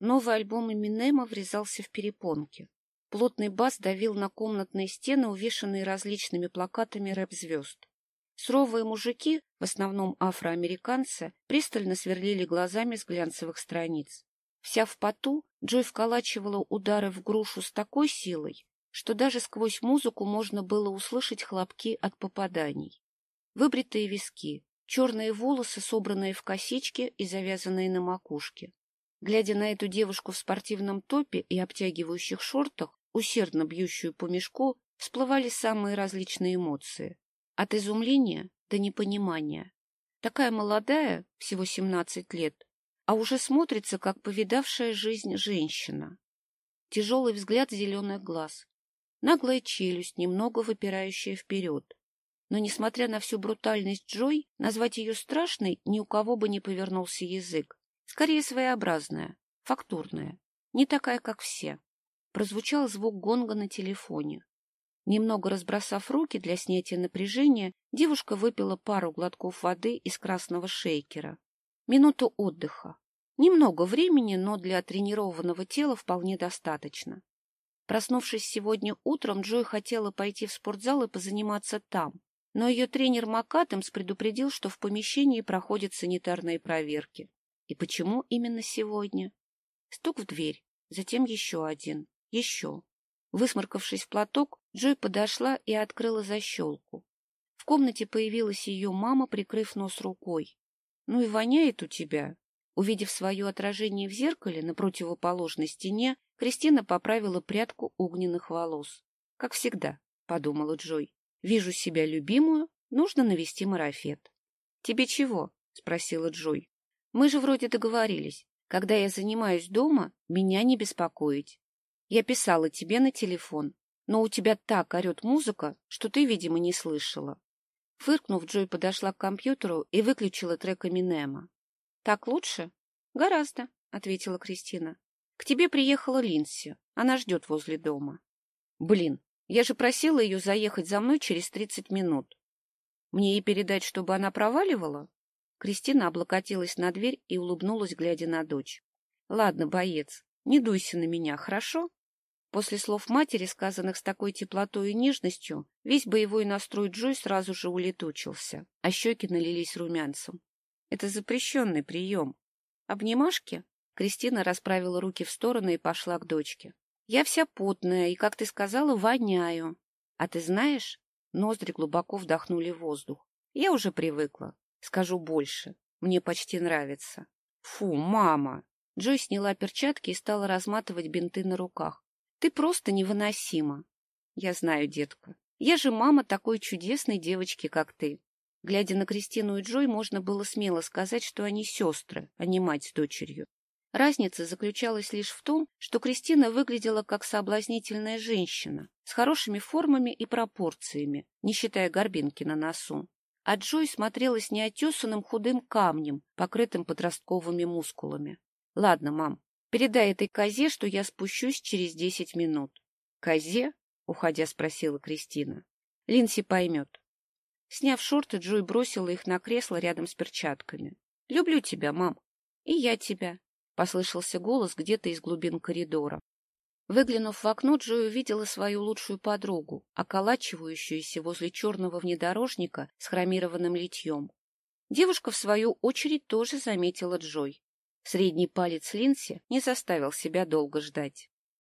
Новый альбом Эминема врезался в перепонки. Плотный бас давил на комнатные стены, увешанные различными плакатами рэп-звезд. Суровые мужики, в основном афроамериканцы, пристально сверлили глазами с глянцевых страниц. Вся в поту, Джой вколачивала удары в грушу с такой силой, что даже сквозь музыку можно было услышать хлопки от попаданий. Выбритые виски, черные волосы, собранные в косички и завязанные на макушке. Глядя на эту девушку в спортивном топе и обтягивающих шортах, усердно бьющую по мешку, всплывали самые различные эмоции. От изумления до непонимания. Такая молодая, всего 17 лет, а уже смотрится, как повидавшая жизнь женщина. Тяжелый взгляд зеленых глаз, наглая челюсть, немного выпирающая вперед. Но, несмотря на всю брутальность Джой, назвать ее страшной ни у кого бы не повернулся язык. Скорее своеобразная, фактурная, не такая, как все прозвучал звук гонга на телефоне. Немного разбросав руки для снятия напряжения, девушка выпила пару глотков воды из красного шейкера. Минуту отдыха. Немного времени, но для тренированного тела вполне достаточно. Проснувшись сегодня утром, Джой хотела пойти в спортзал и позаниматься там, но ее тренер МакАдамс предупредил, что в помещении проходят санитарные проверки. И почему именно сегодня? Стук в дверь, затем еще один. Еще. Высморкавшись в платок, Джой подошла и открыла защелку. В комнате появилась ее мама, прикрыв нос рукой. — Ну и воняет у тебя. Увидев свое отражение в зеркале на противоположной стене, Кристина поправила прядку огненных волос. — Как всегда, — подумала Джой. — Вижу себя любимую, нужно навести марафет. — Тебе чего? — спросила Джой. — Мы же вроде договорились. Когда я занимаюсь дома, меня не беспокоить. Я писала тебе на телефон, но у тебя так орет музыка, что ты, видимо, не слышала. Фыркнув, Джой подошла к компьютеру и выключила трек Эминема. — Так лучше? — Гораздо, — ответила Кристина. — К тебе приехала Линси. Она ждет возле дома. — Блин, я же просила ее заехать за мной через тридцать минут. Мне ей передать, чтобы она проваливала? Кристина облокотилась на дверь и улыбнулась, глядя на дочь. — Ладно, боец, не дуйся на меня, хорошо? После слов матери, сказанных с такой теплотой и нежностью, весь боевой настрой Джой сразу же улетучился, а щеки налились румянцем. Это запрещенный прием. Обнимашки? Кристина расправила руки в стороны и пошла к дочке. Я вся потная и, как ты сказала, воняю. А ты знаешь? Ноздри глубоко вдохнули воздух. Я уже привыкла. Скажу больше. Мне почти нравится. Фу, мама! Джой сняла перчатки и стала разматывать бинты на руках. Ты просто невыносима. Я знаю, детка. Я же мама такой чудесной девочки, как ты. Глядя на Кристину и Джой, можно было смело сказать, что они сестры, а не мать с дочерью. Разница заключалась лишь в том, что Кристина выглядела как соблазнительная женщина, с хорошими формами и пропорциями, не считая горбинки на носу. А Джой смотрелась неотесанным худым камнем, покрытым подростковыми мускулами. — Ладно, мам, Передай этой козе, что я спущусь через десять минут. — Козе? — уходя спросила Кристина. — Линси поймет. Сняв шорты, Джой бросила их на кресло рядом с перчатками. — Люблю тебя, мам. — И я тебя, — послышался голос где-то из глубин коридора. Выглянув в окно, Джой увидела свою лучшую подругу, околачивающуюся возле черного внедорожника с хромированным литьем. Девушка, в свою очередь, тоже заметила Джой. Средний палец Линси не заставил себя долго ждать.